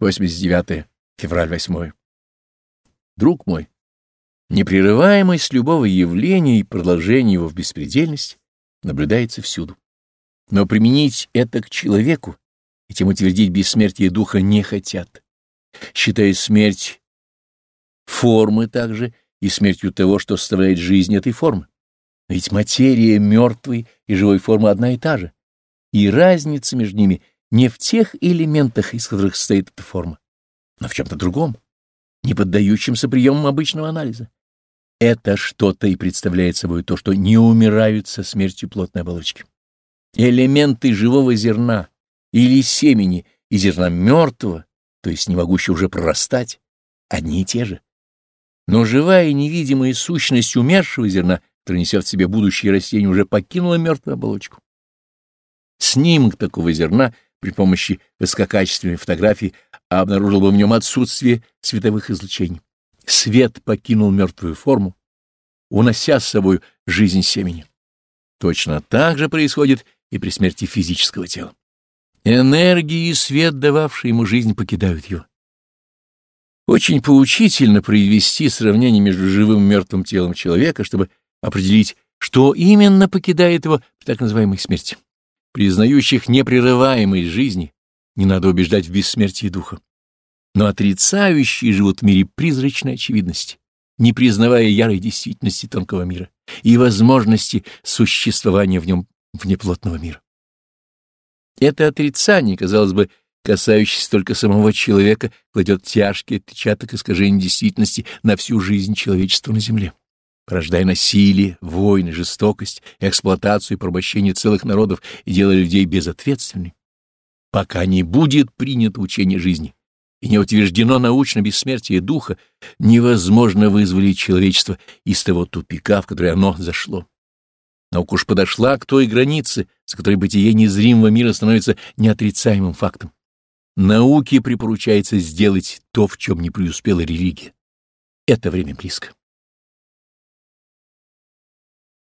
89 февраль 8. Друг мой, непрерываемость любого явления и продолжение его в беспредельность наблюдается всюду. Но применить это к человеку и тем утвердить бессмертие духа не хотят, считая смерть формы также и смертью того, что составляет жизнь этой формы. Ведь материя мертвой и живой формы одна и та же, и разница между ними не в тех элементах, из которых состоит эта форма, но в чем-то другом, не поддающемся приемам обычного анализа. Это что-то и представляет собой то, что не умирают со смертью плотной оболочки. Элементы живого зерна или семени и зерна мертвого, то есть не могущего уже прорастать, одни и те же. Но живая невидимая сущность умершего зерна, которая несет в себе будущее растение, уже покинула мертвую оболочку. Снимок такого зерна при помощи высококачественной фотографии обнаружил бы в нем отсутствие световых излучений. Свет покинул мертвую форму, унося с собой жизнь семени. Точно так же происходит и при смерти физического тела. Энергии и свет, дававшие ему жизнь, покидают его. Очень поучительно провести сравнение между живым и мертвым телом человека, чтобы определить, что именно покидает его при так называемой смерти. Признающих непрерываемость жизни не надо убеждать в бессмертии духа. Но отрицающие живут в мире призрачной очевидности, не признавая ярой действительности тонкого мира и возможности существования в нем внеплотного мира. Это отрицание, казалось бы, касающееся только самого человека, кладет тяжкий отпечаток искажения действительности на всю жизнь человечества на Земле, порождая насилие, войны, жестокость, эксплуатацию и порабощение целых народов и делая людей безответственными пока не будет принято учение жизни и не утверждено научно бессмертие духа, невозможно вызволить человечество из того тупика, в который оно зашло. Наука уж подошла к той границе, с которой бытие незримого мира становится неотрицаемым фактом. Науке припоручается сделать то, в чем не преуспела религия. Это время близко.